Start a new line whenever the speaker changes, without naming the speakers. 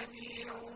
سميع